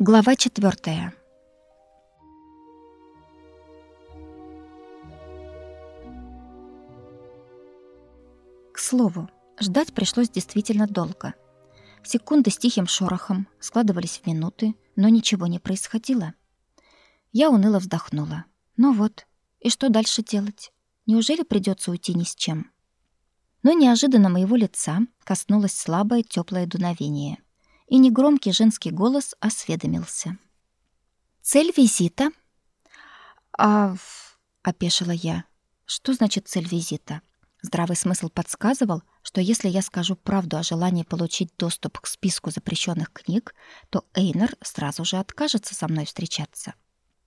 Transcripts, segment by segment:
Глава четвертая. К слову, ждать пришлось действительно долго. Секунды с тихим шорохом складывались в минуты, но ничего не происходило. Я уныло вздохнула. Ну вот, и что дальше делать? Неужели придется уйти ни с чем? Но неожиданно моего лица коснулось слабое теплое дуновение — и негромкий женский голос осведомился. «Цель визита?» «А...» — опешила я. «Что значит цель визита?» Здравый смысл подсказывал, что если я скажу правду о желании получить доступ к списку запрещенных книг, то Эйнер сразу же откажется со мной встречаться.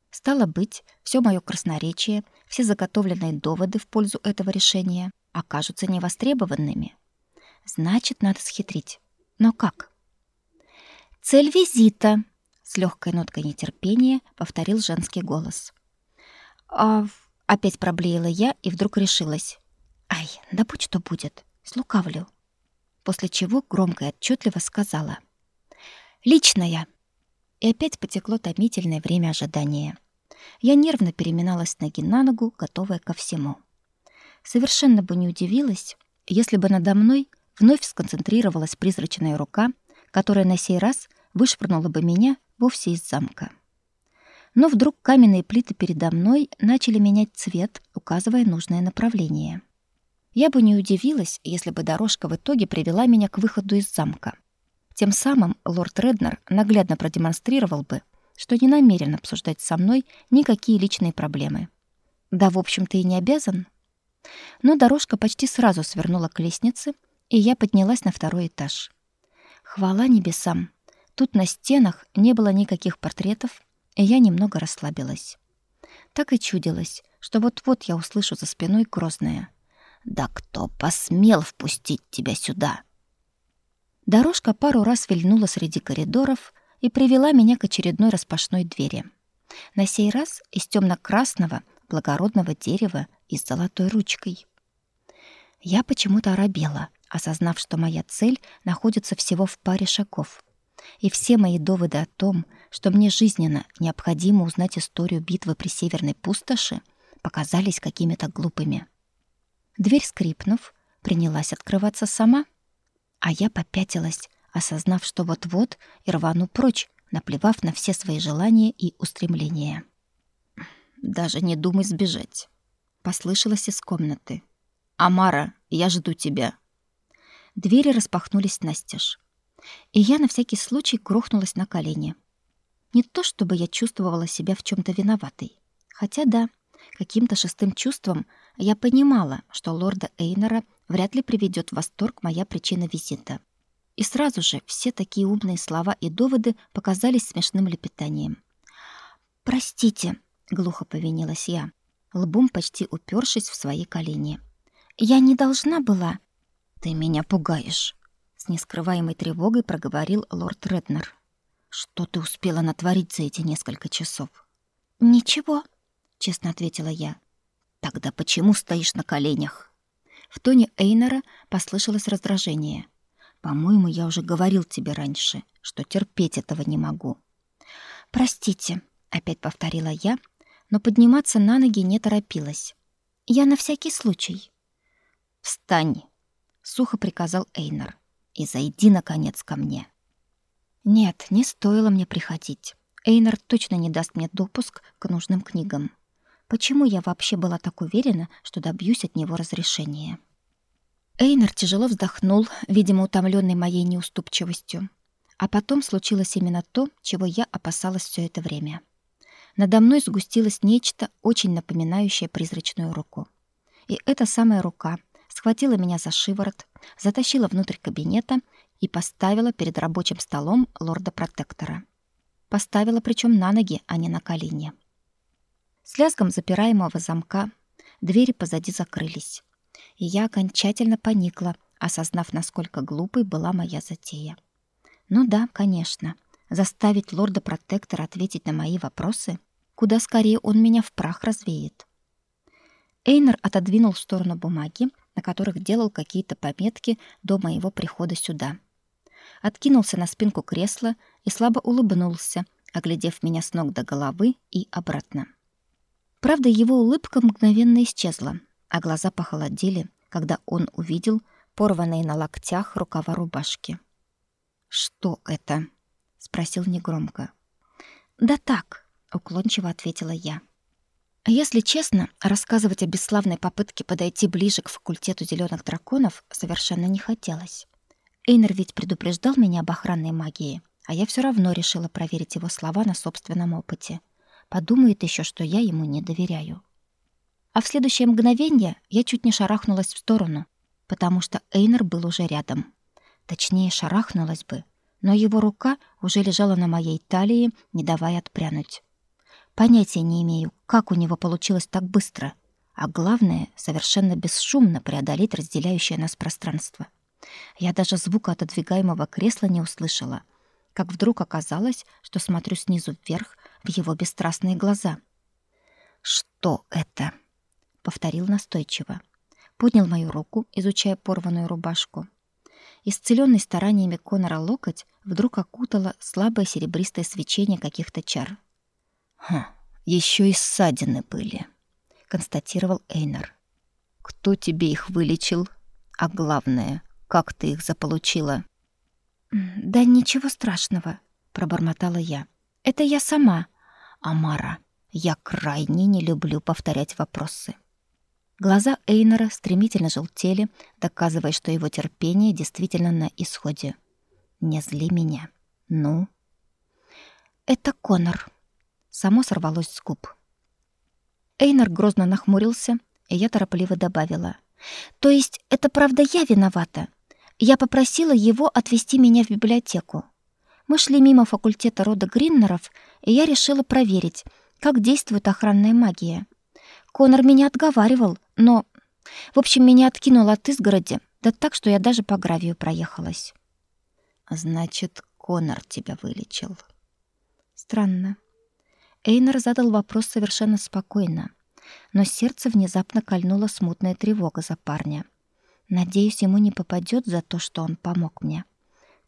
Стало быть, все мое красноречие, все заготовленные доводы в пользу этого решения окажутся невостребованными. Значит, надо схитрить. Но как? Цель визита, с легкой ноткой нетерпения повторил женский голос. А опять проблеяла я и вдруг решилась. Ай, да будь что будет, слукавлю. После чего громко и отчетливо сказала: "Личная". И опять потекло томительное время ожидания. Я нервно переминалась ноги на ногу, готовая ко всему. Совершенно бы не удивилась, если бы надо мной вновь сконцентрировалась призрачная рука которая на сей раз вышвырнула бы меня вовсе из замка. Но вдруг каменные плиты передо мной начали менять цвет, указывая нужное направление. Я бы не удивилась, если бы дорожка в итоге привела меня к выходу из замка. Тем самым лорд Реднер наглядно продемонстрировал бы, что не намерен обсуждать со мной никакие личные проблемы. Да, в общем-то, и не обязан. Но дорожка почти сразу свернула к лестнице, и я поднялась на второй этаж. Хвала небесам. Тут на стенах не было никаких портретов, и я немного расслабилась. Так и чудилось, что вот-вот я услышу за спиной грозное: "Да кто посмел впустить тебя сюда?" Дорожка пару раз вильнула среди коридоров и привела меня к очередной распашной двери. На сей раз из темно красного благородного дерева и с золотой ручкой. Я почему-то оробела — осознав, что моя цель находится всего в паре шагов. И все мои доводы о том, что мне жизненно необходимо узнать историю битвы при Северной пустоши, показались какими-то глупыми. Дверь, скрипнув, принялась открываться сама, а я попятилась, осознав, что вот-вот и рвану прочь, наплевав на все свои желания и устремления. «Даже не думай сбежать», — послышалось из комнаты. «Амара, я жду тебя», Двери распахнулись настежь. И я на всякий случай грохнулась на колени. Не то чтобы я чувствовала себя в чем то виноватой. Хотя да, каким-то шестым чувством я понимала, что лорда Эйнера вряд ли приведет в восторг моя причина визита. И сразу же все такие умные слова и доводы показались смешным лепетанием. «Простите», — глухо повинилась я, лбом почти упершись в свои колени. «Я не должна была...» Ты меня пугаешь, с нескрываемой тревогой проговорил лорд Реднер. Что ты успела натворить за эти несколько часов? Ничего, честно ответила я. Тогда почему стоишь на коленях? В тоне Эйнера послышалось раздражение. По-моему, я уже говорил тебе раньше, что терпеть этого не могу. Простите, опять повторила я, но подниматься на ноги не торопилась. Я на всякий случай. Встань, сухо приказал Эйнар. И зайди наконец ко мне. Нет, не стоило мне приходить. Эйнар точно не даст мне допуск к нужным книгам. Почему я вообще была так уверена, что добьюсь от него разрешения? Эйнар тяжело вздохнул, видимо, утомленный моей неуступчивостью. А потом случилось именно то, чего я опасалась все это время. Надо мной сгустилось нечто, очень напоминающее призрачную руку. И эта самая рука — схватила меня за шиворот, затащила внутрь кабинета и поставила перед рабочим столом лорда-протектора. Поставила причем на ноги, а не на колени. С лязгом запираемого замка двери позади закрылись, и я окончательно поникла, осознав, насколько глупой была моя затея. Ну да, конечно, заставить лорда-протектора ответить на мои вопросы, куда скорее он меня в прах развеет. Эйнер отодвинул в сторону бумаги на которых делал какие-то пометки до моего прихода сюда. Откинулся на спинку кресла и слабо улыбнулся, оглядев меня с ног до головы и обратно. Правда, его улыбка мгновенно исчезла, а глаза похолодели, когда он увидел порванные на локтях рукава рубашки. «Что это?» — спросил негромко. «Да так», — уклончиво ответила я. Если честно, рассказывать о бесславной попытке подойти ближе к факультету зеленых драконов совершенно не хотелось. Эйнер ведь предупреждал меня об охранной магии, а я все равно решила проверить его слова на собственном опыте. Подумает еще, что я ему не доверяю. А в следующее мгновение я чуть не шарахнулась в сторону, потому что Эйнер был уже рядом. Точнее, шарахнулась бы, но его рука уже лежала на моей талии, не давая отпрянуть. Понятия не имею, как у него получилось так быстро, а главное, совершенно бесшумно преодолеть разделяющее нас пространство. Я даже звука отодвигаемого кресла не услышала, как вдруг оказалось, что смотрю снизу вверх в его бесстрастные глаза. «Что это?» — повторил настойчиво. Поднял мою руку, изучая порванную рубашку. Исцелённый стараниями Конора локоть вдруг окутало слабое серебристое свечение каких-то чар. «Хм, ещё и ссадины были», — констатировал Эйнар. «Кто тебе их вылечил? А главное, как ты их заполучила?» «Да ничего страшного», — пробормотала я. «Это я сама». «Амара, я крайне не люблю повторять вопросы». Глаза Эйнера стремительно желтели, доказывая, что его терпение действительно на исходе. «Не зли меня. Ну?» «Это Конор», — само сорвалось с губ. Эйнер грозно нахмурился, и я торопливо добавила. «То есть это правда я виновата? Я попросила его отвезти меня в библиотеку. Мы шли мимо факультета рода Гриннеров, и я решила проверить, как действует охранная магия. Конор меня отговаривал, но... В общем, меня откинуло от изгороди, да так, что я даже по гравию проехалась. Значит, Конор тебя вылечил. Странно. Эйнер задал вопрос совершенно спокойно, но сердце внезапно кольнула смутная тревога за парня. Надеюсь, ему не попадет за то, что он помог мне.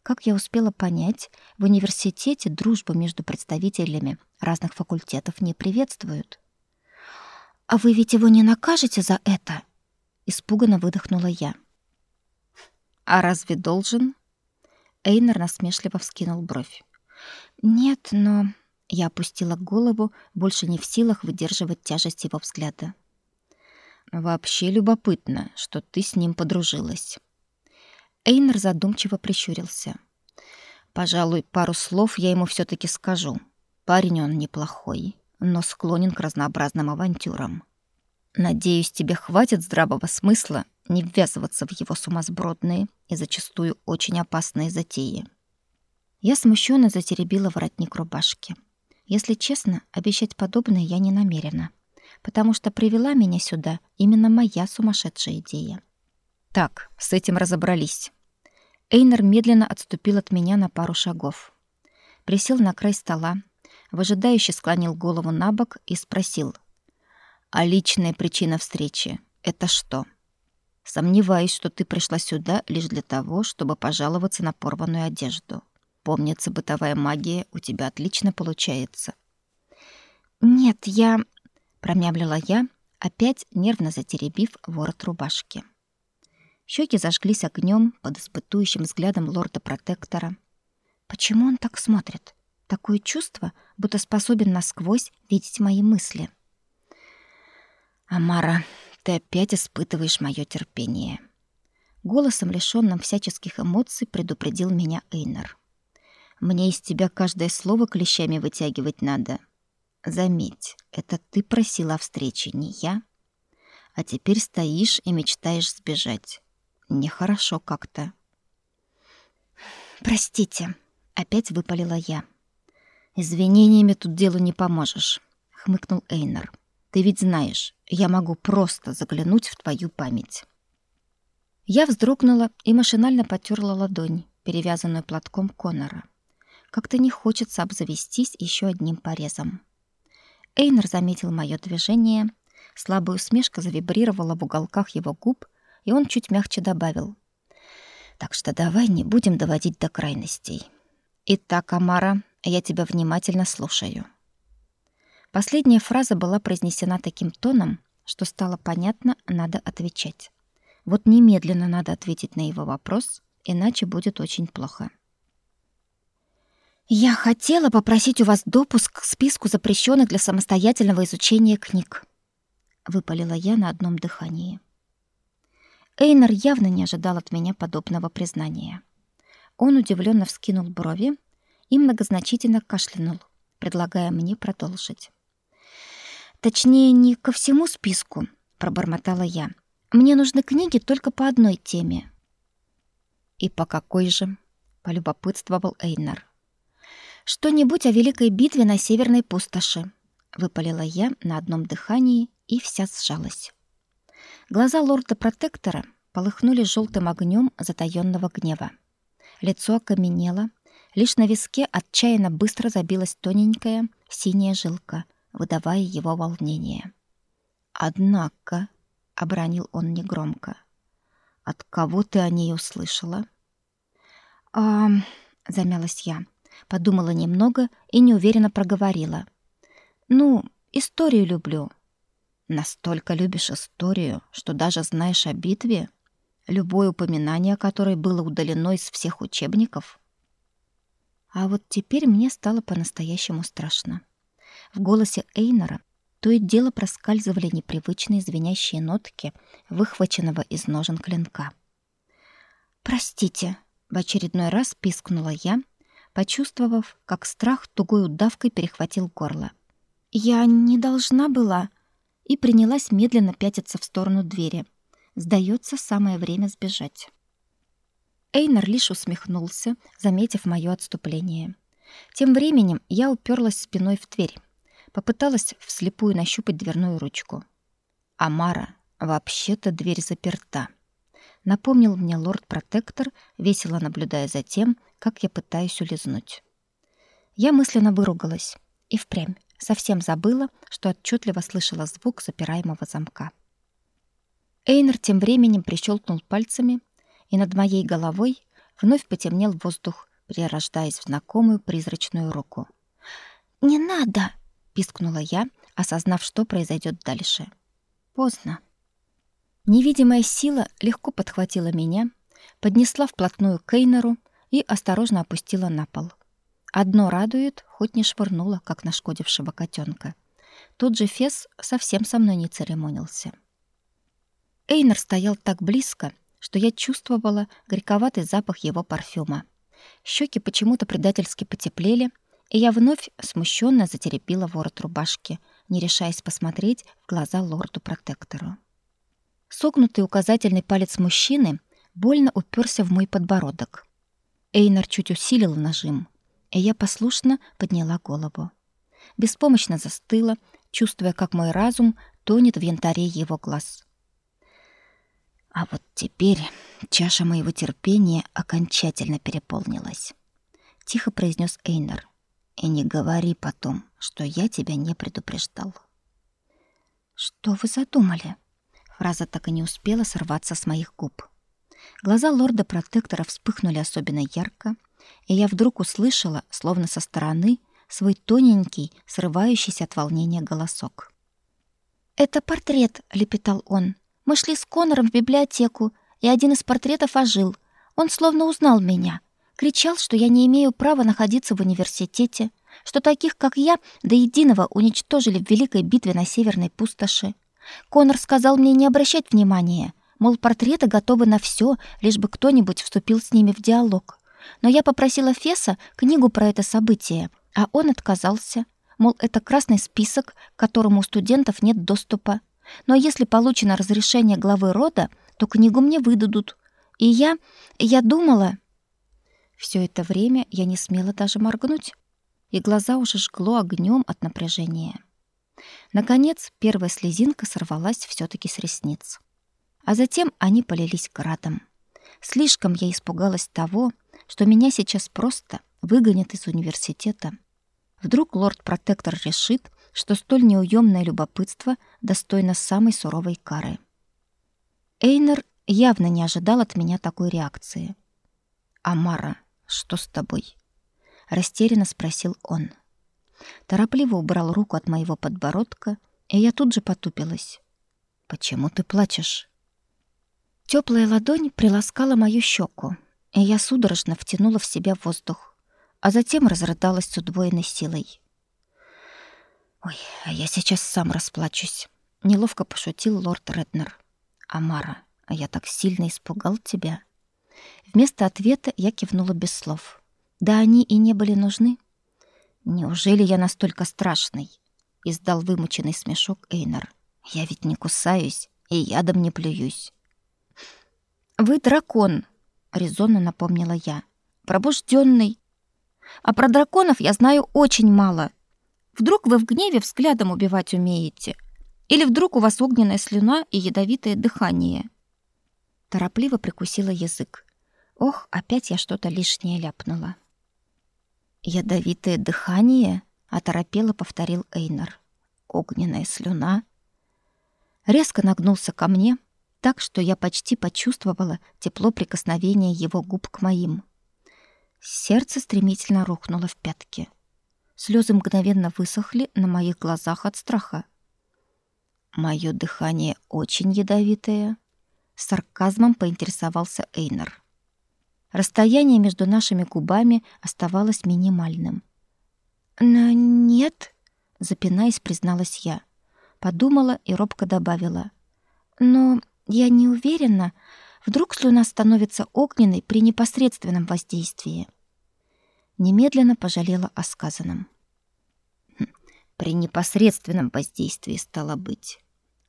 Как я успела понять, в университете дружбу между представителями разных факультетов не приветствуют. «А вы ведь его не накажете за это?» Испуганно выдохнула я. «А разве должен?» Эйнер насмешливо вскинул бровь. «Нет, но...» Я опустила голову, больше не в силах выдерживать тяжесть его взгляда. Вообще любопытно, что ты с ним подружилась. Эйнер задумчиво прищурился. Пожалуй, пару слов я ему все таки скажу. Парень он неплохой, но склонен к разнообразным авантюрам. Надеюсь, тебе хватит здравого смысла не ввязываться в его сумасбродные и зачастую очень опасные затеи. Я смущенно затеребила воротник рубашки. Если честно, обещать подобное я не намерена потому что привела меня сюда именно моя сумасшедшая идея. Так, с этим разобрались. Эйнер медленно отступил от меня на пару шагов. Присел на край стола, выжидающе склонил голову на бок и спросил: "А личная причина встречи это что?" Сомневаюсь, что ты пришла сюда лишь для того, чтобы пожаловаться на порванную одежду. Помнится, бытовая магия у тебя отлично получается. Нет, я промямлила я, опять нервно затеребив ворот рубашки. Щеки зажглись огнем под испытующим взглядом лорда-протектора. Почему он так смотрит? Такое чувство, будто способен насквозь видеть мои мысли. Амара, ты опять испытываешь мое терпение. Голосом, лишённым всяческих эмоций, предупредил меня Эйнер. Мне из тебя каждое слово клещами вытягивать надо. Заметь, это ты просила о встрече, не я. А теперь стоишь и мечтаешь сбежать. Нехорошо как-то. Простите, опять выпалила я. Извинениями тут делу не поможешь, хмыкнул Эйнар. Ты ведь знаешь, я могу просто заглянуть в твою память. Я вздрогнула и машинально потёрла ладонь, перевязанную платком Конора. Как-то не хочется обзавестись еще одним порезом. Эйнер заметил мое движение, слабая усмешка завибрировала в уголках его губ, и он чуть мягче добавил: "Так что давай не будем доводить до крайностей. Итак, Амара, Я тебя внимательно слушаю. Последняя фраза была произнесена таким тоном, что стало понятно, надо отвечать. Вот немедленно надо ответить на его вопрос, иначе будет очень плохо. Я хотела попросить у вас допуск к списку запрещенных для самостоятельного изучения книг, выпалила я на одном дыхании. Эйнер явно не ожидал от меня подобного признания. Он удивленно вскинул брови и многозначительно кашлянул, предлагая мне продолжить. Точнее, не ко всему списку, пробормотала я. Мне нужны книги только по одной теме. И по какой же? полюбопытствовал Эйнер. Что-нибудь о великой битве на северной пустоши, выпалила я на одном дыхании и вся сжалась. Глаза лорда-протектора полыхнули желтым огнем затаённого гнева. Лицо окаменело, лишь на виске отчаянно быстро забилась тоненькая синяя жилка, выдавая его волнение. «Однако», — обронил он негромко, — «от кого ты о ней услышала?» «А...» — замялась я, подумала немного и неуверенно проговорила. «Ну, историю люблю». «Настолько любишь историю, что даже знаешь о битве, любое упоминание о которой было удалено из всех учебников?» А вот теперь мне стало по-настоящему страшно. В голосе Эйнора то и дело проскальзывали непривычные звенящие нотки выхваченного из ножен клинка. «Простите», — в очередной раз пискнула я, почувствовав, как страх тугой удавкой перехватил горло. «Я не должна была...» и принялась медленно пятиться в сторону двери. Сдается самое время сбежать. Эйнар лишь усмехнулся, заметив моё отступление. Тем временем я уперлась спиной в дверь. Попыталась вслепую нащупать дверную ручку. «Амара, вообще-то дверь заперта», — напомнил мне лорд-протектор, весело наблюдая за тем, как я пытаюсь улизнуть. Я мысленно выругалась и впрямь совсем забыла, что отчетливо слышала звук запираемого замка. Эйнер тем временем прищелкнул пальцами, и над моей головой вновь потемнел воздух, перерождаясь в знакомую призрачную руку. «Не надо!» пискнула я, осознав, что произойдет дальше. Поздно. Невидимая сила легко подхватила меня, поднесла вплотную к Кейнеру и осторожно опустила на пол. Одно радует, хоть не швырнула, как нашкодившего котенка. Тот же Фес совсем со мной не церемонился. Эйнер стоял так близко, что я чувствовала горьковатый запах его парфюма. Щеки почему-то предательски потеплели, и я вновь смущенно затеребила ворот рубашки, не решаясь посмотреть в глаза лорду-протектору. Согнутый указательный палец мужчины больно уперся в мой подбородок. Эйнар чуть усилил нажим, и я послушно подняла голову. Беспомощно застыла, чувствуя, как мой разум тонет в янтаре его глаз. А вот теперь чаша моего терпения окончательно переполнилась. Тихо произнес Эйнар. И не говори потом, что я тебя не предупреждал. Что вы задумали? Фраза так и не успела сорваться с моих губ. Глаза лорда-протектора вспыхнули особенно ярко, и я вдруг услышала, словно со стороны, свой тоненький, срывающийся от волнения голосок. «Это портрет», — лепетал он. «Мы шли с Конором в библиотеку, и один из портретов ожил. Он словно узнал меня кричал, что я не имею права находиться в университете, что таких, как я, до единого уничтожили в великой битве на Северной пустоши. Конор сказал мне не обращать внимания, мол, портреты готовы на все, лишь бы кто-нибудь вступил с ними в диалог. Но я попросила Феса книгу про это событие, а он отказался. Мол, это красный список, к которому у студентов нет доступа. Но если получено разрешение главы рода, то книгу мне выдадут. И я... я думала... Все это время я не смела даже моргнуть, и глаза уже жгло огнем от напряжения. Наконец, первая слезинка сорвалась все таки с ресниц. А затем они полились градом. Слишком я испугалась того, что меня сейчас просто выгонят из университета. Вдруг лорд-протектор решит, что столь неуемное любопытство достойно самой суровой кары. Эйнер явно не ожидал от меня такой реакции. Амара, что с тобой? растерянно спросил он. Торопливо убрал руку от моего подбородка, и я тут же потупилась. Почему ты плачешь? Теплая ладонь приласкала мою щеку, и я судорожно втянула в себя воздух, а затем разрыдалась с удвоенной силой. Ой, а я сейчас сам расплачусь, неловко пошутил лорд Реднер. Амара, а я так сильно испугал тебя. Вместо ответа я кивнула без слов. Да они и не были нужны. Неужели я настолько страшный? Издал вымученный смешок Эйнар. Я ведь не кусаюсь и ядом не плююсь. Вы дракон, резонно напомнила я. Пробужденный. А про драконов я знаю очень мало. Вдруг вы в гневе взглядом убивать умеете? Или вдруг у вас огненная слюна и ядовитое дыхание? Торопливо прикусила язык. Ох, опять я что-то лишнее ляпнула. Ядовитое дыхание, оторопело повторил Эйнар. Огненная слюна. Резко нагнулся ко мне, так что я почти почувствовала тепло прикосновения его губ к моим. Сердце стремительно рухнуло в пятки. Слезы мгновенно высохли на моих глазах от страха. Мое дыхание очень ядовитое, с сарказмом поинтересовался Эйнар. Расстояние между нашими губами оставалось минимальным. «Но нет», — запинаясь, призналась я. Подумала и робко добавила. «Но я не уверена, вдруг слюна становится огненной при непосредственном воздействии». Немедленно пожалела о сказанном. Хм, «При непосредственном воздействии стало быть.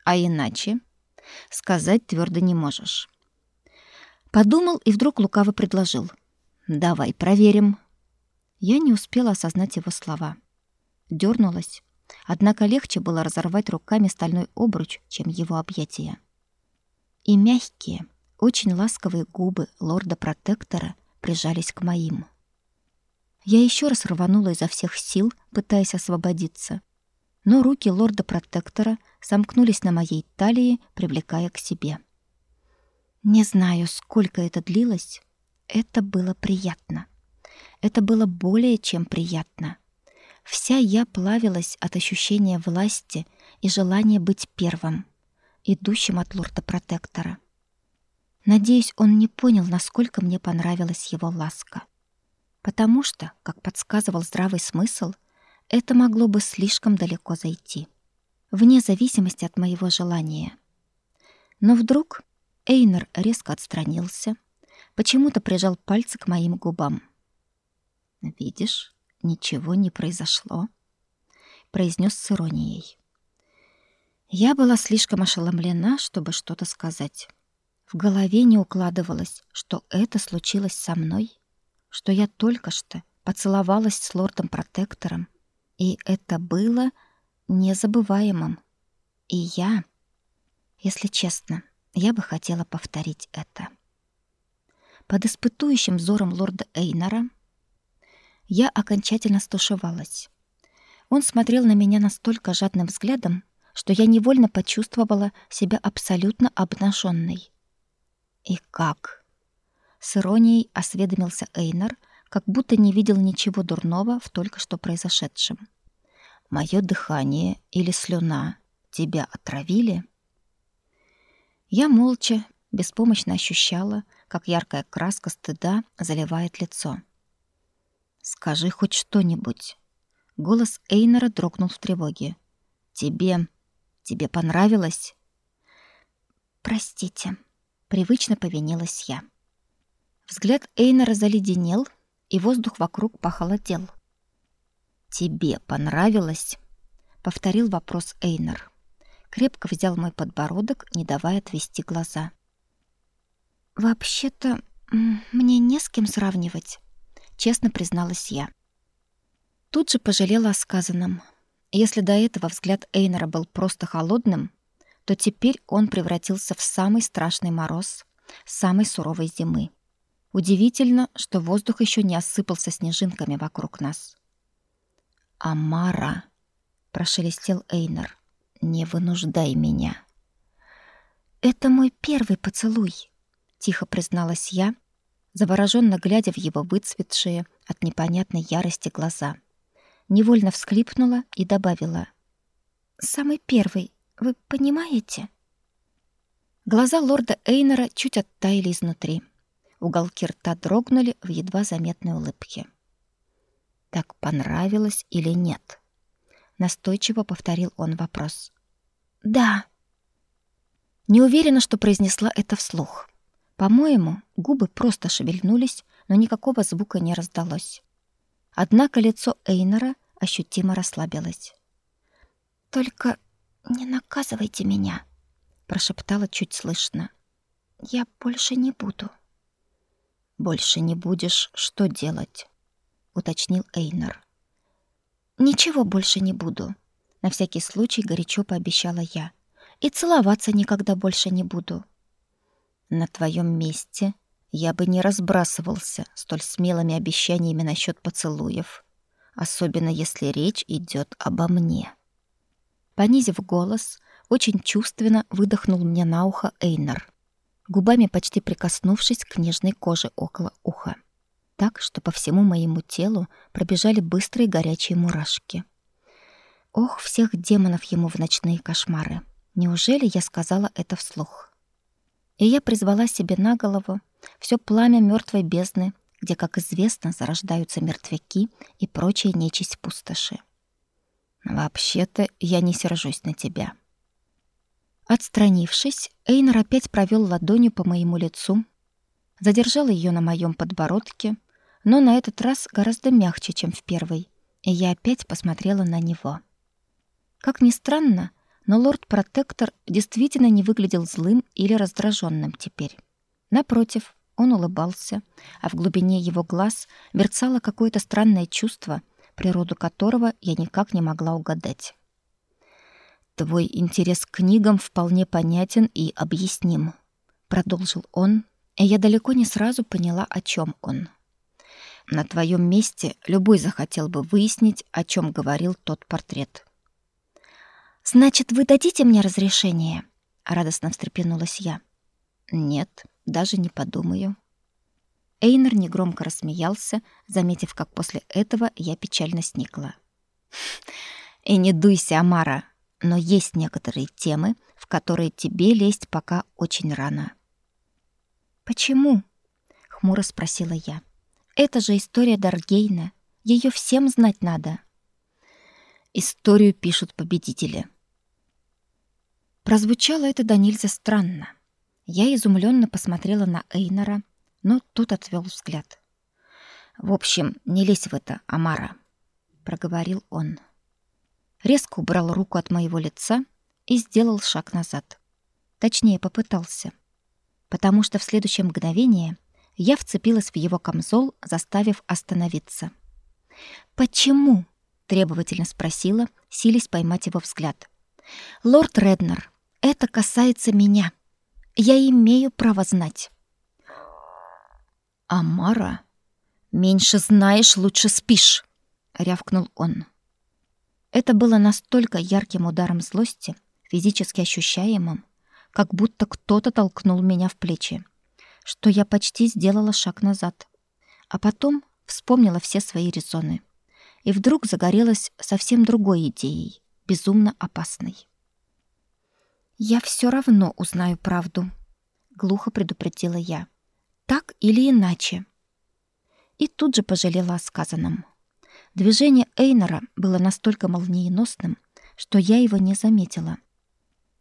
А иначе?» сказать твердо не можешь. Подумал и вдруг лукаво предложил. «Давай проверим». Я не успела осознать его слова. Дёрнулась, однако легче было разорвать руками стальной обруч, чем его объятия. И мягкие, очень ласковые губы лорда-протектора прижались к моим. Я еще раз рванула изо всех сил, пытаясь освободиться, но руки лорда-протектора сомкнулись на моей талии, привлекая к себе. Не знаю, сколько это длилось. Это было приятно. Это было более чем приятно. Вся я плавилась от ощущения власти и желания быть первым, идущим от лорда-протектора. Надеюсь, он не понял, насколько мне понравилась его ласка. Потому что, как подсказывал здравый смысл, это могло бы слишком далеко зайти, вне зависимости от моего желания. Но вдруг Эйнер резко отстранился, почему-то прижал пальцы к моим губам. «Видишь, ничего не произошло», — произнес с иронией. Я была слишком ошеломлена, чтобы что-то сказать. В голове не укладывалось, что это случилось со мной, что я только что поцеловалась с лордом-протектором, и это было незабываемым. И я, если честно, я бы хотела повторить это. Под испытующим взором лорда Эйнора я окончательно стушевалась. Он смотрел на меня настолько жадным взглядом, что я невольно почувствовала себя абсолютно обнаженной. И как? С иронией осведомился Эйнар, как будто не видел ничего дурного в только что произошедшем. Мое дыхание или слюна тебя отравили? Я молча, беспомощно ощущала, как яркая краска стыда заливает лицо. «Скажи хоть что-нибудь». Голос Эйнера дрогнул в тревоге. «Тебе... тебе понравилось?» «Простите», — привычно повинилась я. Взгляд Эйнера заледенел, и воздух вокруг похолодел. «Тебе понравилось?» — повторил вопрос Эйнер крепко взял мой подбородок, не давая отвести глаза. «Вообще-то мне не с кем сравнивать», — честно призналась я. Тут же пожалела о сказанном. Если до этого взгляд Эйнера был просто холодным, то теперь он превратился в самый страшный мороз самой суровой зимы. Удивительно, что воздух еще не осыпался снежинками вокруг нас. «Амара!» — прошелестел Эйнер. Не вынуждай меня. Это мой первый поцелуй, тихо призналась я, завороженно глядя в его выцветшие от непонятной ярости глаза. Невольно всхлипнула и добавила. «Самый первый, вы понимаете?» Глаза лорда Эйнера чуть оттаяли изнутри. Уголки рта дрогнули в едва заметной улыбке. «Так понравилось или нет?» Настойчиво повторил он вопрос. «Да». Не уверена, что произнесла это вслух. По-моему, губы просто шевельнулись, но никакого звука не раздалось. Однако лицо Эйнера ощутимо расслабилось. «Только не наказывайте меня», — прошептала чуть слышно. «Я больше не буду». «Больше не будешь, что делать?» — уточнил Эйнер. «Ничего больше не буду», — на всякий случай горячо пообещала я. «И целоваться никогда больше не буду». На твоем месте я бы не разбрасывался столь смелыми обещаниями насчет поцелуев, особенно если речь идет обо мне. Понизив голос, очень чувственно выдохнул мне на ухо Эйнар, губами почти прикоснувшись к нежной коже около уха, так что по всему моему телу пробежали быстрые горячие мурашки. Ох, всех демонов ему в ночные кошмары. Неужели я сказала это вслух? И я призвала себе на голову все пламя мертвой бездны, где, как известно, зарождаются мертвяки и прочая нечисть пустоши. Вообще-то я не сержусь на тебя. Отстранившись, Эйнер опять провел ладонью по моему лицу, задержал ее на моем подбородке, но на этот раз гораздо мягче, чем в первый, и я опять посмотрела на него. Как ни странно, но лорд-протектор действительно не выглядел злым или раздраженным теперь. Напротив, он улыбался, а в глубине его глаз мерцало какое-то странное чувство, природу которого я никак не могла угадать. «Твой интерес к книгам вполне понятен и объясним», — продолжил он, и я далеко не сразу поняла, о чем он. «На твоем месте любой захотел бы выяснить, о чем говорил тот портрет». Значит, вы дадите мне разрешение? радостно встрепенулась я. Нет, даже не подумаю. Эйнер негромко рассмеялся, заметив, как после этого я печально сникла. И не дуйся, Амара, но есть некоторые темы, в которые тебе лезть пока очень рано. Почему? хмуро спросила я. Это же история Даргейна. Ее всем знать надо. Историю пишут победители. Прозвучало это до нельзя странно. Я изумленно посмотрела на Эйнора, но тот отвел взгляд. «В общем, не лезь в это, Амара», — проговорил он. Резко убрал руку от моего лица и сделал шаг назад. Точнее, попытался. Потому что в следующее мгновение я вцепилась в его камзол, заставив остановиться. «Почему?» — требовательно спросила, силясь поймать его взгляд. «Лорд Реднер, это касается меня. Я имею право знать. Амара, меньше знаешь, лучше спишь, рявкнул он. Это было настолько ярким ударом злости, физически ощущаемым, как будто кто-то толкнул меня в плечи, что я почти сделала шаг назад, а потом вспомнила все свои резоны и вдруг загорелась совсем другой идеей, безумно опасной. Я все равно узнаю правду, глухо предупредила я. Так или иначе. И тут же пожалела о сказанном. Движение Эйнора было настолько молниеносным, что я его не заметила.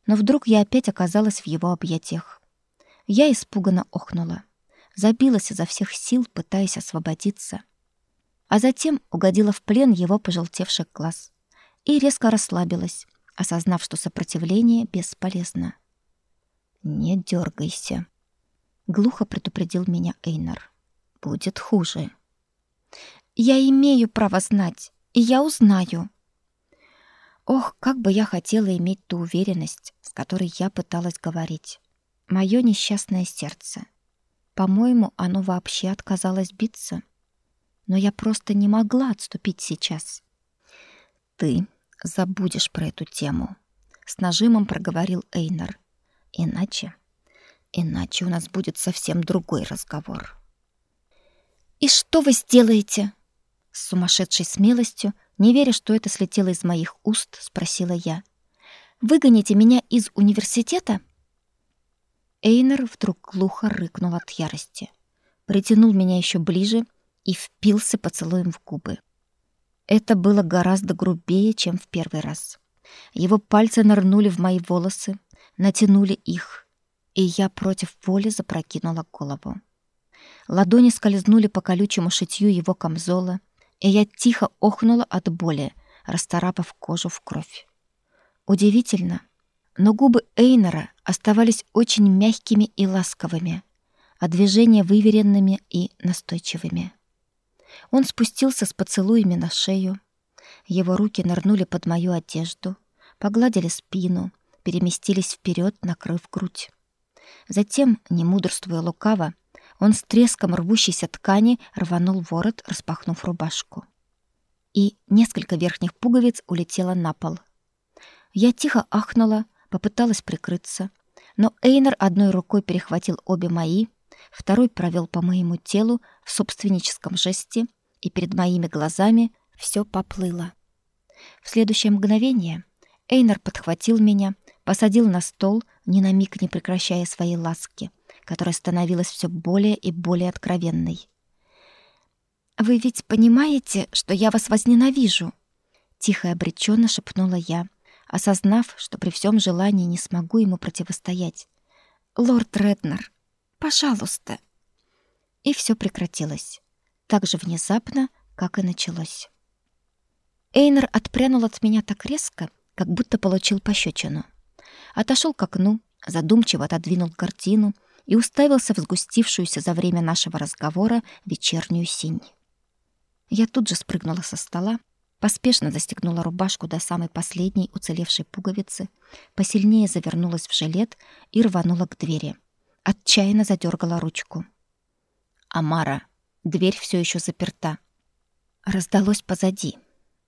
Но вдруг я опять оказалась в его объятиях. Я испуганно охнула, забилась изо всех сил, пытаясь освободиться, а затем угодила в плен его пожелтевших глаз и резко расслабилась, осознав, что сопротивление бесполезно. «Не дергайся», — глухо предупредил меня Эйнар. «Будет хуже». «Я имею право знать, и я узнаю». Ох, как бы я хотела иметь ту уверенность, с которой я пыталась говорить. Мое несчастное сердце. По-моему, оно вообще отказалось биться. Но я просто не могла отступить сейчас. Ты забудешь про эту тему, с нажимом проговорил Эйнар. Иначе, иначе у нас будет совсем другой разговор. «И что вы сделаете?» С сумасшедшей смелостью, не веря, что это слетело из моих уст, спросила я. «Выгоните меня из университета?» Эйнер вдруг глухо рыкнул от ярости, притянул меня еще ближе и впился поцелуем в губы. Это было гораздо грубее, чем в первый раз. Его пальцы нырнули в мои волосы, натянули их, и я против воли запрокинула голову. Ладони скользнули по колючему шитью его камзола, и я тихо охнула от боли, расторапав кожу в кровь. Удивительно, но губы Эйнера оставались очень мягкими и ласковыми, а движения выверенными и настойчивыми. Он спустился с поцелуями на шею. Его руки нырнули под мою одежду, погладили спину, переместились вперед, накрыв грудь. Затем, не мудрствуя лукаво, он с треском рвущейся ткани рванул ворот, распахнув рубашку. И несколько верхних пуговиц улетело на пол. Я тихо ахнула, попыталась прикрыться, но Эйнер одной рукой перехватил обе мои, второй провел по моему телу в собственническом жесте, и перед моими глазами все поплыло. В следующее мгновение Эйнер подхватил меня, посадил на стол, ни на миг не прекращая своей ласки, которая становилась все более и более откровенной. «Вы ведь понимаете, что я вас возненавижу?» Тихо и обреченно шепнула я, осознав, что при всем желании не смогу ему противостоять. «Лорд Реднер, пожалуйста!» И все прекратилось. Так же внезапно, как и началось. Эйнер отпрянул от меня так резко, как будто получил пощечину. Отошел к окну, задумчиво отодвинул картину и уставился в сгустившуюся за время нашего разговора вечернюю синь. Я тут же спрыгнула со стола, поспешно застегнула рубашку до самой последней уцелевшей пуговицы, посильнее завернулась в жилет и рванула к двери. Отчаянно задергала ручку. «Амара, дверь все еще заперта». Раздалось позади.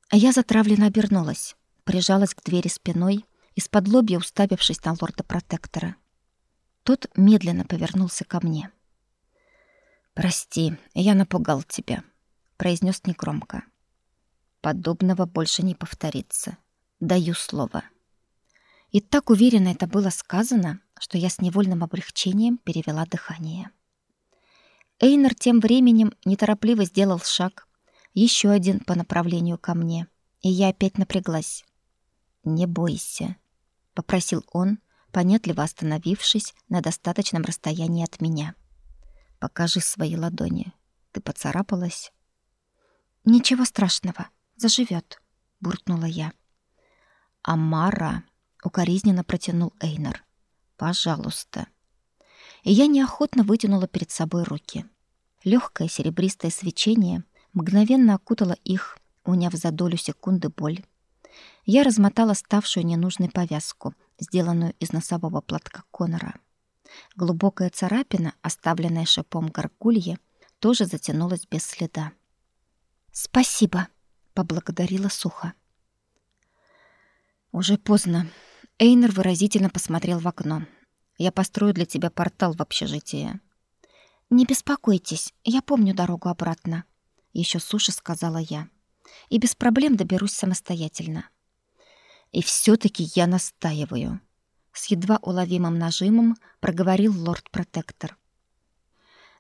А я затравленно обернулась, прижалась к двери спиной, из-под лобья уставившись на лорда-протектора. Тот медленно повернулся ко мне. «Прости, я напугал тебя», — произнес негромко. «Подобного больше не повторится. Даю слово». И так уверенно это было сказано, что я с невольным облегчением перевела дыхание. Эйнер тем временем неторопливо сделал шаг, еще один по направлению ко мне, и я опять напряглась. «Не бойся», — попросил он, понятливо остановившись на достаточном расстоянии от меня. «Покажи свои ладони. Ты поцарапалась?» «Ничего страшного. Заживет», — буркнула я. «Амара», — укоризненно протянул Эйнер. «Пожалуйста». И я неохотно вытянула перед собой руки. Легкое серебристое свечение мгновенно окутало их, уняв за долю секунды боль. Я размотала ставшую ненужной повязку — сделанную из носового платка Конора. Глубокая царапина, оставленная шипом горгульи, тоже затянулась без следа. «Спасибо», — поблагодарила сухо. «Уже поздно». Эйнер выразительно посмотрел в окно. «Я построю для тебя портал в общежитие». «Не беспокойтесь, я помню дорогу обратно», — еще суше сказала я. «И без проблем доберусь самостоятельно». И все-таки я настаиваю. С едва уловимым нажимом проговорил лорд-протектор.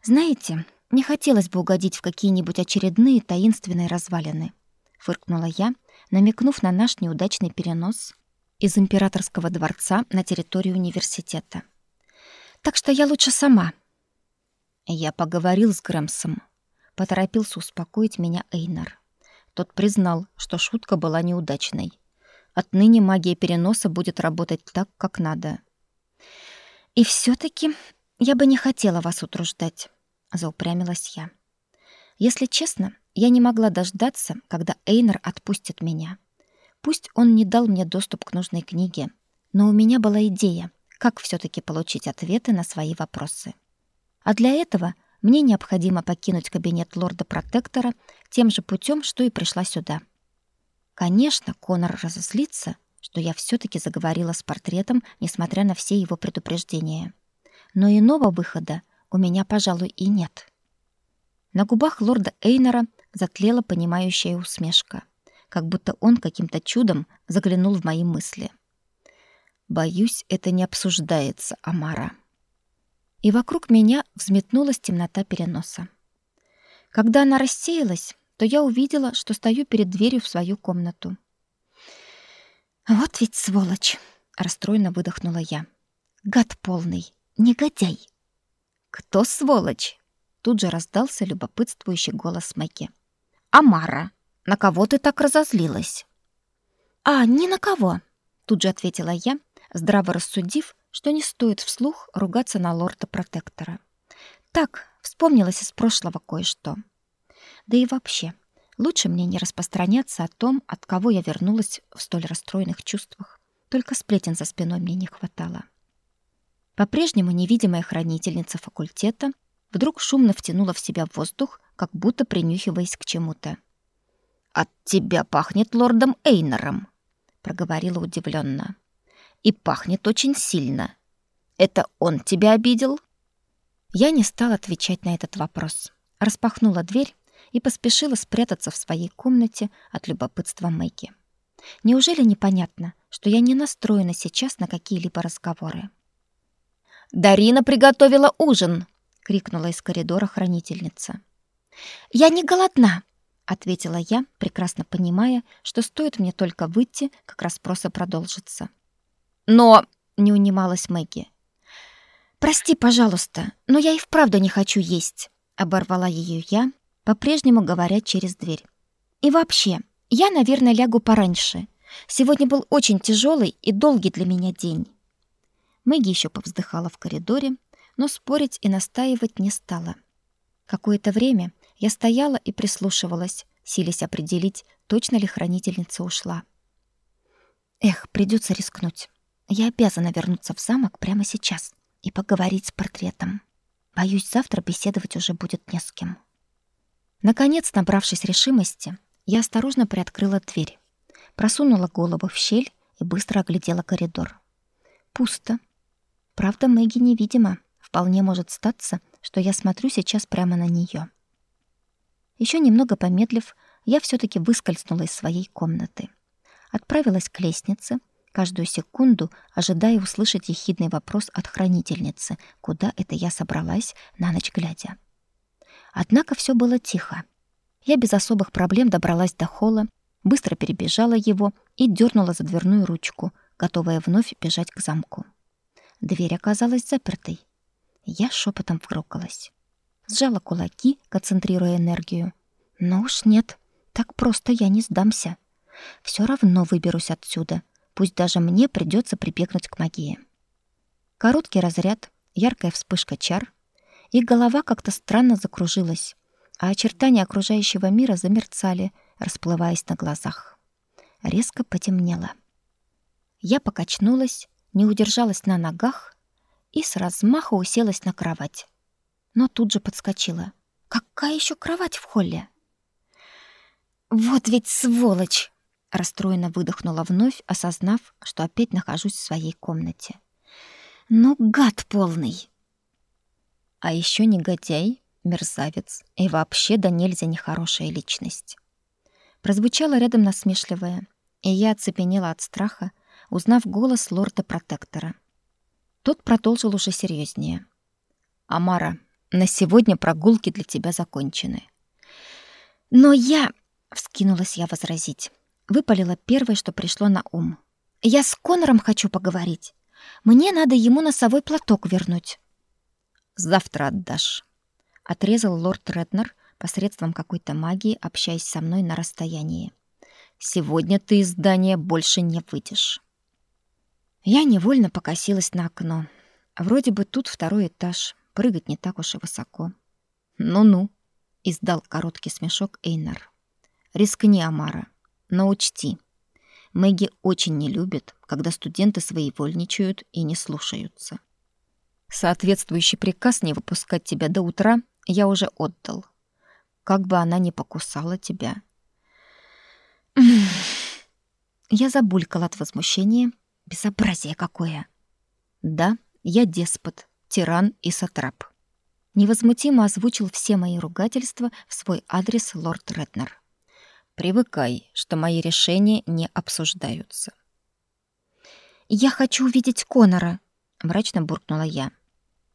Знаете, не хотелось бы угодить в какие-нибудь очередные таинственные развалины, фыркнула я, намекнув на наш неудачный перенос из императорского дворца на территорию университета. Так что я лучше сама. Я поговорил с Грэмсом. Поторопился успокоить меня Эйнар. Тот признал, что шутка была неудачной Отныне магия переноса будет работать так, как надо. И все таки я бы не хотела вас утруждать, заупрямилась я. Если честно, я не могла дождаться, когда Эйнер отпустит меня. Пусть он не дал мне доступ к нужной книге, но у меня была идея, как все таки получить ответы на свои вопросы. А для этого мне необходимо покинуть кабинет лорда-протектора тем же путем, что и пришла сюда. Конечно, Конор разозлится, что я все таки заговорила с портретом, несмотря на все его предупреждения. Но иного выхода у меня, пожалуй, и нет. На губах лорда Эйнора затлела понимающая усмешка, как будто он каким-то чудом заглянул в мои мысли. Боюсь, это не обсуждается, Амара. И вокруг меня взметнулась темнота переноса. Когда она рассеялась, то я увидела, что стою перед дверью в свою комнату. Вот ведь сволочь, расстроенно выдохнула я. Гад полный, негодяй. Кто сволочь? Тут же раздался любопытствующий голос Мэки. Амара, на кого ты так разозлилась? А, ни на кого, тут же ответила я, здраво рассудив, что не стоит вслух ругаться на лорда-протектора. Так, вспомнилось из прошлого кое-что. Да и вообще, лучше мне не распространяться о том, от кого я вернулась в столь расстроенных чувствах. Только сплетен за спиной мне не хватало. По-прежнему невидимая хранительница факультета вдруг шумно втянула в себя воздух, как будто принюхиваясь к чему-то. «От тебя пахнет лордом Эйнором», — проговорила удивленно. «И пахнет очень сильно. Это он тебя обидел?» Я не стала отвечать на этот вопрос. Распахнула дверь и поспешила спрятаться в своей комнате от любопытства Мэгги. Неужели непонятно, что я не настроена сейчас на какие-либо разговоры? «Дарина приготовила ужин!» — крикнула из коридора хранительница. «Я не голодна!» — ответила я, прекрасно понимая, что стоит мне только выйти, как расспросы продолжатся. «Но...» — не унималась Мэгги. «Прости, пожалуйста, но я и вправду не хочу есть», — оборвала ее я, по-прежнему говоря через дверь. «И вообще, я, наверное, лягу пораньше. Сегодня был очень тяжелый и долгий для меня день». Мэгги еще повздыхала в коридоре, но спорить и настаивать не стала. Какое-то время я стояла и прислушивалась, силясь определить, точно ли хранительница ушла. Эх, придется рискнуть. Я обязана вернуться в замок прямо сейчас и поговорить с портретом. Боюсь, завтра беседовать уже будет не с кем. Наконец, набравшись решимости, я осторожно приоткрыла дверь, просунула голову в щель и быстро оглядела коридор. Пусто. Правда, Мэгги невидима. Вполне может статься, что я смотрю сейчас прямо на нее. Еще немного помедлив, я все таки выскользнула из своей комнаты. Отправилась к лестнице, каждую секунду ожидая услышать ехидный вопрос от хранительницы, куда это я собралась на ночь глядя. Однако все было тихо. Я без особых проблем добралась до холла, быстро перебежала его и дернула за дверную ручку, готовая вновь бежать к замку. Дверь оказалась запертой. Я шепотом вгрокалась. Сжала кулаки, концентрируя энергию. Но уж нет, так просто я не сдамся. Все равно выберусь отсюда, пусть даже мне придется прибегнуть к магии. Короткий разряд, яркая вспышка чар, и голова как-то странно закружилась, а очертания окружающего мира замерцали, расплываясь на глазах. Резко потемнело. Я покачнулась, не удержалась на ногах и с размаху уселась на кровать. Но тут же подскочила. Какая еще кровать в холле? Вот ведь сволочь, расстроенно выдохнула вновь, осознав, что опять нахожусь в своей комнате. Ну гад полный. А еще негодяй, мерзавец и вообще да нельзя нехорошая личность. Прозвучало рядом насмешливое, и я оцепенела от страха, узнав голос лорда-протектора. Тот продолжил уже серьезнее. «Амара, на сегодня прогулки для тебя закончены». «Но я...» — вскинулась я возразить. Выпалила первое, что пришло на ум. «Я с Конором хочу поговорить. Мне надо ему носовой платок вернуть». Завтра отдашь. Отрезал лорд Реднер посредством какой-то магии, общаясь со мной на расстоянии. Сегодня ты из здания больше не выйдешь. Я невольно покосилась на окно. Вроде бы тут второй этаж, прыгать не так уж и высоко. Ну-ну, издал короткий смешок Эйнар. Рискни, Амара, но учти, Мэгги очень не любит, когда студенты своевольничают и не слушаются. Соответствующий приказ не выпускать тебя до утра я уже отдал. Как бы она ни покусала тебя. Я забулькала от возмущения. Безобразие какое. Да, я деспот, тиран и сатрап. Невозмутимо озвучил все мои ругательства в свой адрес лорд Реднер. Привыкай, что мои решения не обсуждаются. Я хочу увидеть Конора, мрачно буркнула я.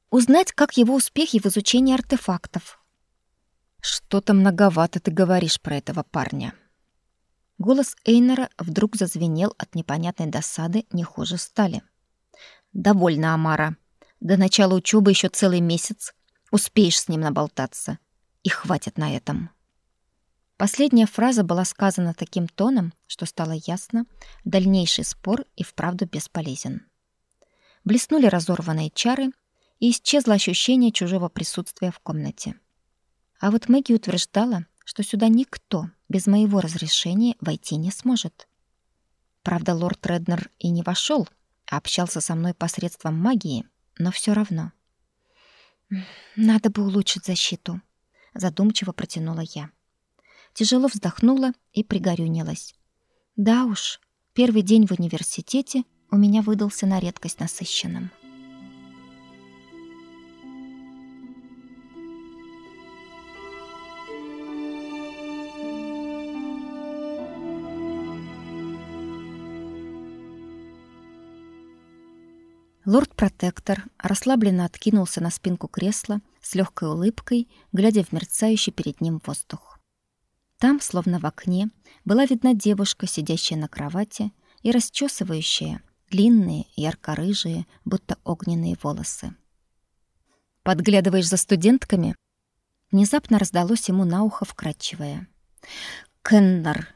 Узнать, как его успехи в изучении артефактов. Что-то многовато ты говоришь про этого парня. Голос Эйнера вдруг зазвенел от непонятной досады не хуже стали. «Довольно, Амара. До начала учебы еще целый месяц. Успеешь с ним наболтаться. И хватит на этом». Последняя фраза была сказана таким тоном, что стало ясно, дальнейший спор и вправду бесполезен. Блеснули разорванные чары, и исчезло ощущение чужого присутствия в комнате. А вот Мэгги утверждала, что сюда никто без моего разрешения войти не сможет. Правда, лорд Реднер и не вошел, а общался со мной посредством магии, но все равно. Надо бы улучшить защиту, задумчиво протянула я. Тяжело вздохнула и пригорюнилась. Да уж, первый день в университете у меня выдался на редкость насыщенным. Лорд-протектор расслабленно откинулся на спинку кресла с легкой улыбкой, глядя в мерцающий перед ним воздух. Там, словно в окне, была видна девушка, сидящая на кровати и расчесывающая длинные, ярко-рыжие, будто огненные волосы. «Подглядываешь за студентками?» Внезапно раздалось ему на ухо вкрадчивое. «Кеннер!»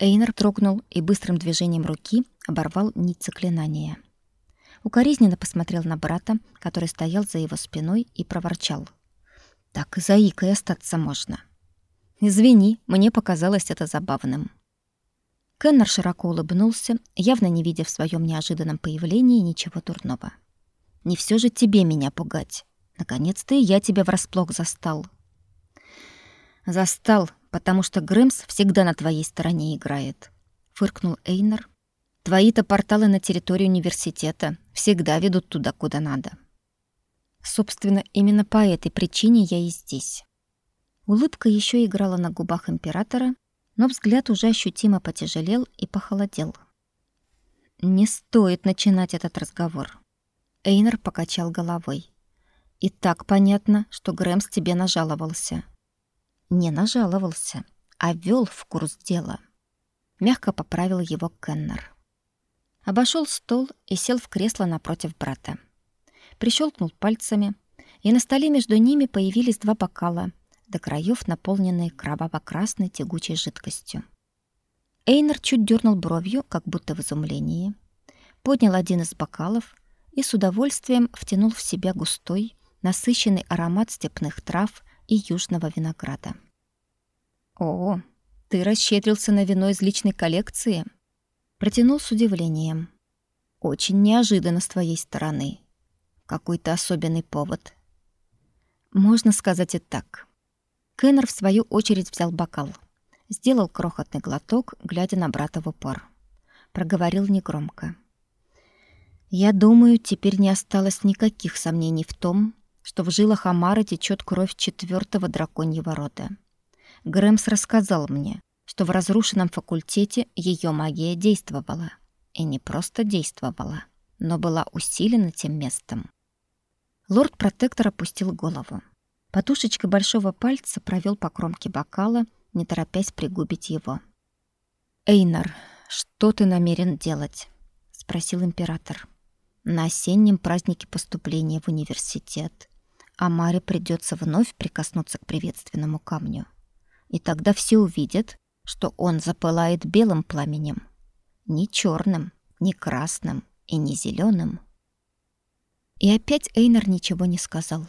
Эйнер трогнул и быстрым движением руки оборвал нить заклинания. Укоризненно посмотрел на брата, который стоял за его спиной, и проворчал. «Так и заикой остаться можно». «Извини, мне показалось это забавным». Кеннер широко улыбнулся, явно не видя в своем неожиданном появлении ничего дурного. «Не все же тебе меня пугать. Наконец-то и я тебя врасплох застал». «Застал, потому что Грэмс всегда на твоей стороне играет», — фыркнул Эйнер, Твои-то порталы на территорию университета всегда ведут туда, куда надо. Собственно, именно по этой причине я и здесь. Улыбка еще играла на губах императора, но взгляд уже ощутимо потяжелел и похолодел. Не стоит начинать этот разговор. Эйнер покачал головой. И так понятно, что Грэмс тебе нажаловался. Не нажаловался, а ввел в курс дела. Мягко поправил его Кеннер. Обошел стол и сел в кресло напротив брата. Прищелкнул пальцами, и на столе между ними появились два бокала, до краев наполненные кроваво-красной тягучей жидкостью. Эйнер чуть дернул бровью, как будто в изумлении, поднял один из бокалов и с удовольствием втянул в себя густой, насыщенный аромат степных трав и южного винограда. «О, ты расщедрился на вино из личной коллекции?» Протянул с удивлением. Очень неожиданно с твоей стороны. Какой-то особенный повод. Можно сказать и так. Кеннер в свою очередь взял бокал. Сделал крохотный глоток, глядя на брата в упор. Проговорил негромко. Я думаю, теперь не осталось никаких сомнений в том, что в жилах Амары течет кровь четвертого драконьего рода. Грэмс рассказал мне, что в разрушенном факультете ее магия действовала. И не просто действовала, но была усилена тем местом. Лорд-протектор опустил голову. Подушечкой большого пальца провел по кромке бокала, не торопясь пригубить его. «Эйнар, что ты намерен делать?» — спросил император. «На осеннем празднике поступления в университет Амаре придется вновь прикоснуться к приветственному камню. И тогда все увидят, что он запылает белым пламенем, не черным, не красным и не зеленым. И опять Эйнер ничего не сказал.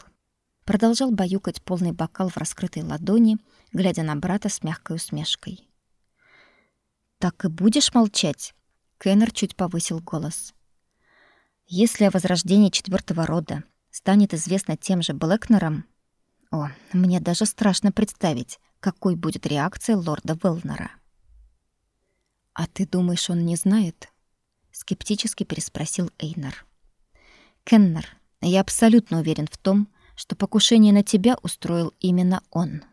Продолжал баюкать полный бокал в раскрытой ладони, глядя на брата с мягкой усмешкой. «Так и будешь молчать?» Кеннер чуть повысил голос. «Если о возрождении четвертого рода станет известно тем же Блэкнером, о, мне даже страшно представить, какой будет реакция лорда Велнера. «А ты думаешь, он не знает?» — скептически переспросил Эйнар. «Кеннер, я абсолютно уверен в том, что покушение на тебя устроил именно он.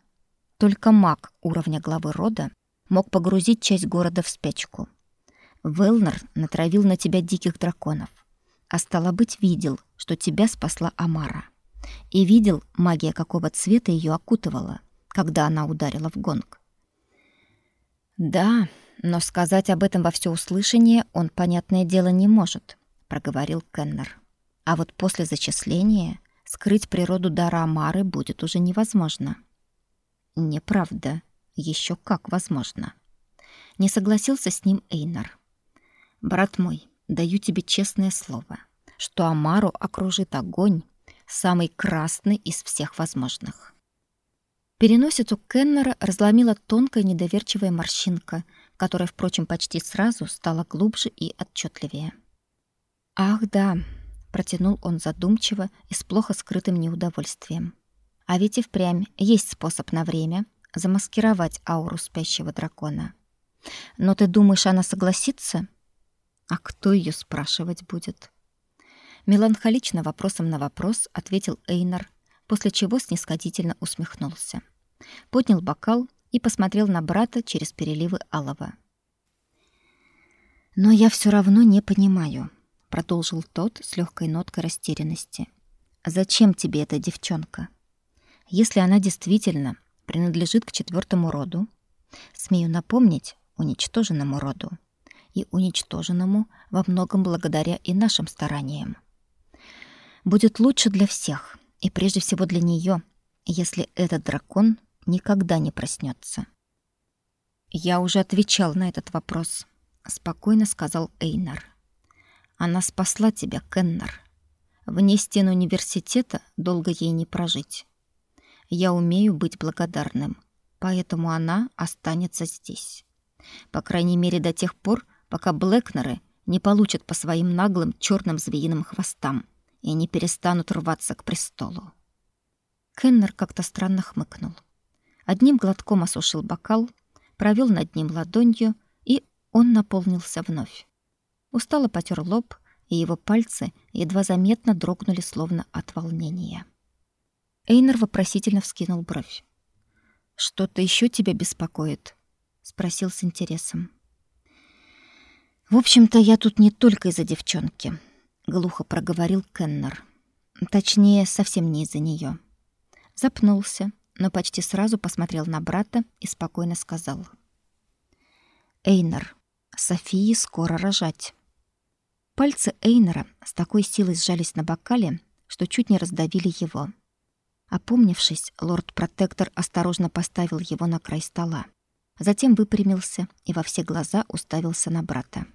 Только маг уровня главы рода мог погрузить часть города в спячку. Велнер натравил на тебя диких драконов, а стало быть, видел, что тебя спасла Амара. И видел, магия какого цвета ее окутывала, когда она ударила в гонг. Да, но сказать об этом во всеуслышание он, понятное дело, не может, проговорил Кеннер. А вот после зачисления скрыть природу дара Амары будет уже невозможно. Неправда. Еще как возможно. Не согласился с ним Эйнар. Брат мой, даю тебе честное слово, что Амару окружит огонь, самый красный из всех возможных. Переносицу Кеннера разломила тонкая недоверчивая морщинка, которая, впрочем, почти сразу стала глубже и отчетливее. «Ах, да», — протянул он задумчиво и с плохо скрытым неудовольствием. «А ведь и впрямь есть способ на время замаскировать ауру спящего дракона. Но ты думаешь, она согласится? А кто ее спрашивать будет?» Меланхолично вопросом на вопрос ответил Эйнар, после чего снисходительно усмехнулся поднял бокал и посмотрел на брата через переливы алого. «Но я все равно не понимаю», — продолжил тот с легкой ноткой растерянности. «Зачем тебе эта девчонка? Если она действительно принадлежит к четвертому роду, смею напомнить, уничтоженному роду, и уничтоженному во многом благодаря и нашим стараниям. Будет лучше для всех, и прежде всего для нее, если этот дракон никогда не проснется. Я уже отвечал на этот вопрос, спокойно сказал Эйнар. Она спасла тебя, Кеннер. Вне стен университета долго ей не прожить. Я умею быть благодарным, поэтому она останется здесь. По крайней мере, до тех пор, пока Блэкнеры не получат по своим наглым черным змеиным хвостам и не перестанут рваться к престолу. Кеннер как-то странно хмыкнул. Одним глотком осушил бокал, провел над ним ладонью, и он наполнился вновь. Устало потер лоб, и его пальцы едва заметно дрогнули словно от волнения. Эйнер вопросительно вскинул бровь. «Что-то еще тебя беспокоит?» — спросил с интересом. «В общем-то, я тут не только из-за девчонки», — глухо проговорил Кеннер. Точнее, совсем не из-за нее. Запнулся, но почти сразу посмотрел на брата и спокойно сказал. «Эйнар, Софии скоро рожать». Пальцы Эйнера с такой силой сжались на бокале, что чуть не раздавили его. Опомнившись, лорд-протектор осторожно поставил его на край стола. Затем выпрямился и во все глаза уставился на брата.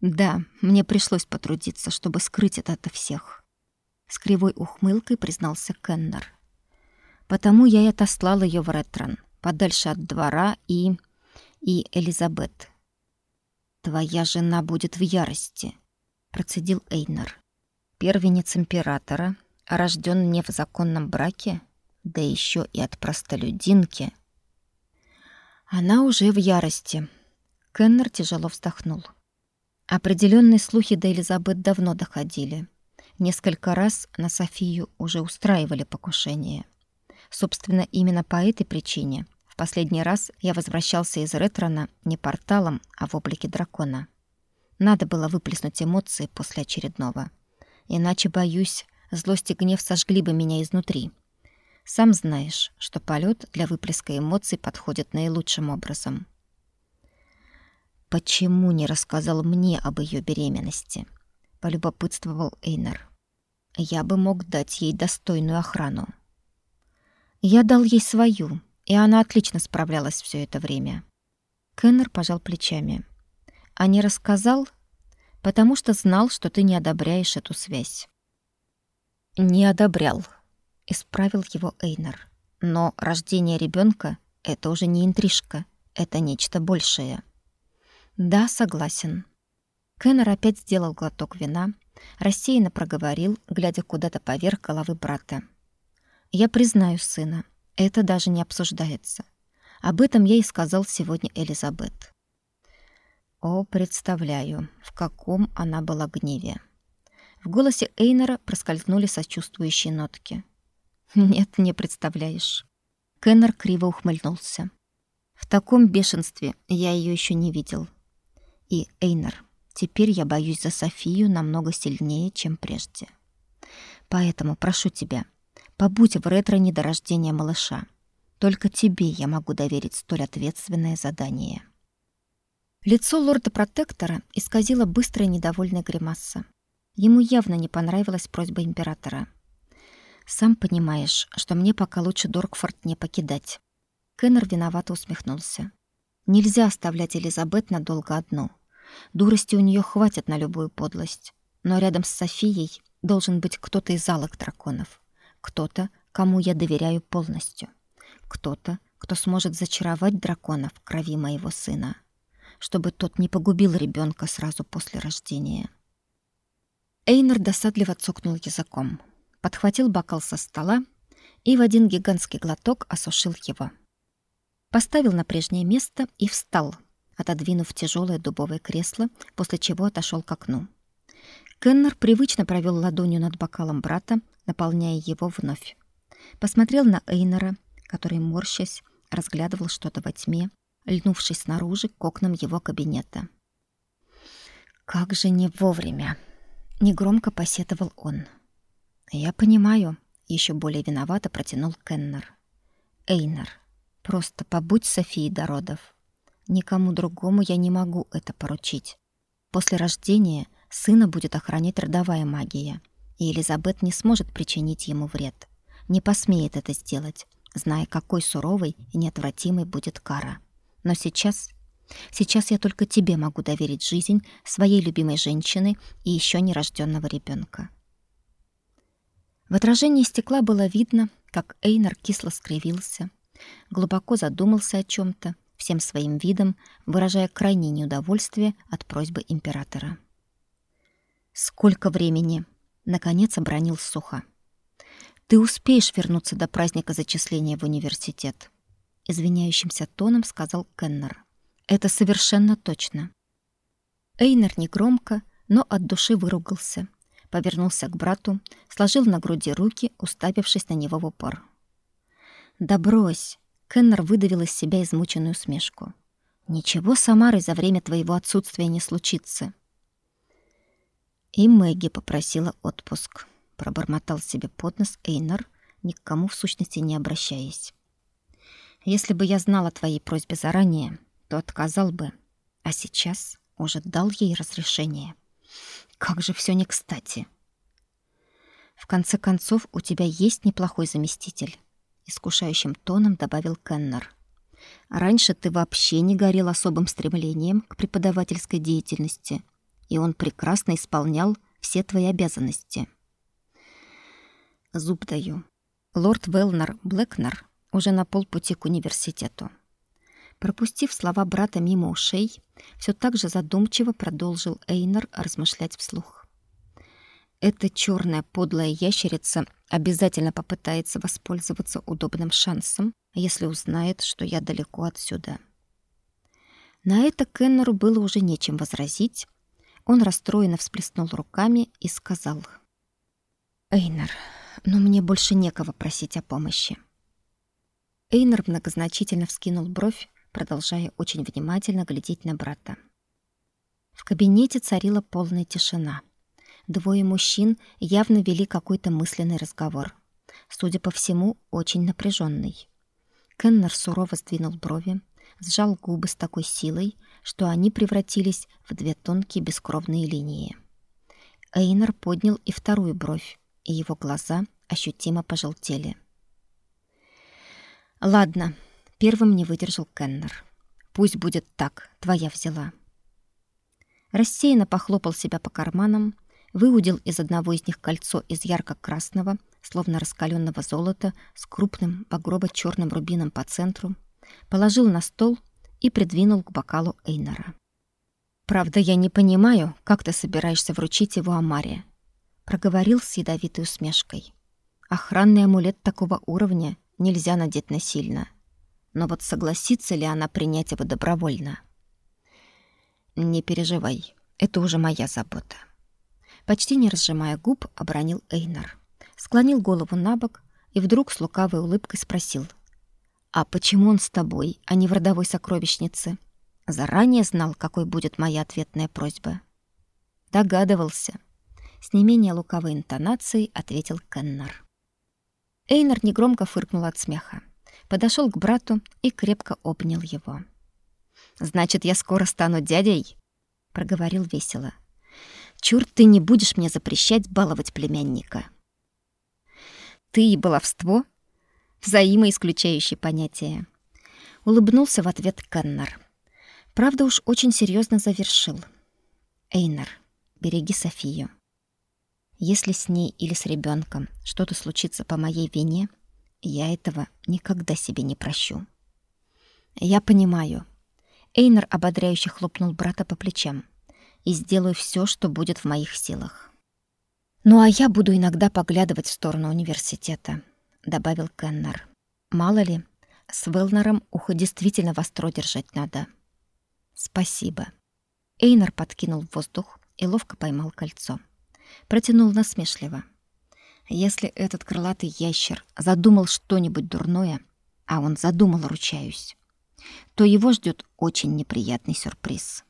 «Да, мне пришлось потрудиться, чтобы скрыть это от всех», — с кривой ухмылкой признался Кеннер. Потому я и отослал ее в Ретрон, подальше от двора и... и Элизабет. «Твоя жена будет в ярости», — процедил Эйнар. «Первенец императора, рожден не в законном браке, да еще и от простолюдинки». Она уже в ярости. Кеннер тяжело вздохнул. Определенные слухи до Элизабет давно доходили. Несколько раз на Софию уже устраивали покушение. Собственно, именно по этой причине в последний раз я возвращался из Ретрона не порталом, а в облике дракона. Надо было выплеснуть эмоции после очередного. Иначе, боюсь, злость и гнев сожгли бы меня изнутри. Сам знаешь, что полет для выплеска эмоций подходит наилучшим образом. «Почему не рассказал мне об ее беременности?» — полюбопытствовал Эйнар. «Я бы мог дать ей достойную охрану». Я дал ей свою, и она отлично справлялась все это время. Кеннер пожал плечами. А не рассказал, потому что знал, что ты не одобряешь эту связь. Не одобрял, исправил его Эйнер. Но рождение ребенка — это уже не интрижка, это нечто большее. Да, согласен. Кеннер опять сделал глоток вина, рассеянно проговорил, глядя куда-то поверх головы брата. Я признаю сына. Это даже не обсуждается. Об этом я и сказал сегодня Элизабет. О, представляю, в каком она была гневе. В голосе Эйнера проскользнули сочувствующие нотки. «Нет, не представляешь». Кеннер криво ухмыльнулся. «В таком бешенстве я ее еще не видел. И, Эйнер, теперь я боюсь за Софию намного сильнее, чем прежде. Поэтому прошу тебя, побудь в ретро до рождения малыша. Только тебе я могу доверить столь ответственное задание». Лицо лорда-протектора исказило быстрая недовольная гримаса. Ему явно не понравилась просьба императора. «Сам понимаешь, что мне пока лучше Доркфорд не покидать». Кеннер виновато усмехнулся. «Нельзя оставлять Элизабет надолго одну. Дурости у нее хватит на любую подлость. Но рядом с Софией должен быть кто-то из залог драконов. Кто-то, кому я доверяю полностью. Кто-то, кто сможет зачаровать дракона в крови моего сына, чтобы тот не погубил ребенка сразу после рождения». Эйнер досадливо цокнул языком, подхватил бокал со стола и в один гигантский глоток осушил его. Поставил на прежнее место и встал, отодвинув тяжелое дубовое кресло, после чего отошел к окну. Кеннер привычно провел ладонью над бокалом брата, наполняя его вновь. Посмотрел на Эйнера, который, морщась, разглядывал что-то во тьме, льнувшись снаружи к окнам его кабинета. «Как же не вовремя!» Негромко посетовал он. «Я понимаю», — еще более виновато протянул Кеннер. «Эйнер, просто побудь Софией до родов. Никому другому я не могу это поручить. После рождения сына будет охранять родовая магия, и Элизабет не сможет причинить ему вред. Не посмеет это сделать, зная, какой суровой и неотвратимой будет кара. Но сейчас Сейчас я только тебе могу доверить жизнь своей любимой женщины и еще нерожденного ребенка. В отражении стекла было видно, как Эйнар кисло скривился, глубоко задумался о чем то всем своим видом выражая крайнее неудовольствие от просьбы императора. «Сколько времени?» — наконец обронил сухо. «Ты успеешь вернуться до праздника зачисления в университет?» — извиняющимся тоном сказал Кеннер. Это совершенно точно. Эйнер негромко, но от души выругался. Повернулся к брату, сложил на груди руки, уставившись на него в упор. «Да брось!» — Кеннер выдавил из себя измученную смешку. «Ничего с Амарой за время твоего отсутствия не случится». И Мэгги попросила отпуск. Пробормотал себе под нос Эйнер, ни к кому в сущности не обращаясь. «Если бы я знала о твоей просьбе заранее, то отказал бы. А сейчас уже дал ей разрешение. Как же все не кстати. В конце концов, у тебя есть неплохой заместитель, искушающим тоном добавил Кеннер. Раньше ты вообще не горел особым стремлением к преподавательской деятельности, и он прекрасно исполнял все твои обязанности. Зуб даю. Лорд Велнер Блэкнер уже на полпути к университету. Пропустив слова брата мимо ушей, все так же задумчиво продолжил Эйнер размышлять вслух. Эта черная подлая ящерица обязательно попытается воспользоваться удобным шансом, если узнает, что я далеко отсюда. На это Кеннеру было уже нечем возразить. Он расстроенно всплеснул руками и сказал: "Эйнер, но мне больше некого просить о помощи". Эйнер многозначительно вскинул бровь, продолжая очень внимательно глядеть на брата. В кабинете царила полная тишина. Двое мужчин явно вели какой-то мысленный разговор. Судя по всему, очень напряженный. Кеннер сурово сдвинул брови, сжал губы с такой силой, что они превратились в две тонкие бескровные линии. Эйнер поднял и вторую бровь, и его глаза ощутимо пожелтели. «Ладно», Первым не выдержал Кеннер. Пусть будет так, твоя взяла. Рассеянно похлопал себя по карманам, выудил из одного из них кольцо из ярко-красного, словно раскаленного золота, с крупным багрово черным рубином по центру, положил на стол и придвинул к бокалу Эйнера. «Правда, я не понимаю, как ты собираешься вручить его Амаре», проговорил с ядовитой усмешкой. «Охранный амулет такого уровня нельзя надеть насильно. Но вот согласится ли она принять его добровольно? Не переживай, это уже моя забота. Почти не разжимая губ, обронил Эйнар. Склонил голову на бок и вдруг с лукавой улыбкой спросил. «А почему он с тобой, а не в родовой сокровищнице?» Заранее знал, какой будет моя ответная просьба. Догадывался. С не менее лукавой интонацией ответил Кеннер. Эйнар негромко фыркнул от смеха. Подошел к брату и крепко обнял его. «Значит, я скоро стану дядей?» — проговорил весело. Чур ты не будешь мне запрещать баловать племянника. Ты и баловство — взаимоисключающие понятия. Улыбнулся в ответ Каннар. Правда уж очень серьезно завершил. Эйнар, береги Софию. Если с ней или с ребенком что-то случится по моей вине, я этого никогда себе не прощу. Я понимаю. Эйнар ободряюще хлопнул брата по плечам и сделаю все, что будет в моих силах. Ну а я буду иногда поглядывать в сторону университета, добавил Кеннер. Мало ли, с Велнером ухо действительно востро держать надо. Спасибо. Эйнар подкинул в воздух и ловко поймал кольцо. Протянул насмешливо. Если этот крылатый ящер задумал что-нибудь дурное, а он задумал, ручаюсь, то его ждет очень неприятный сюрприз.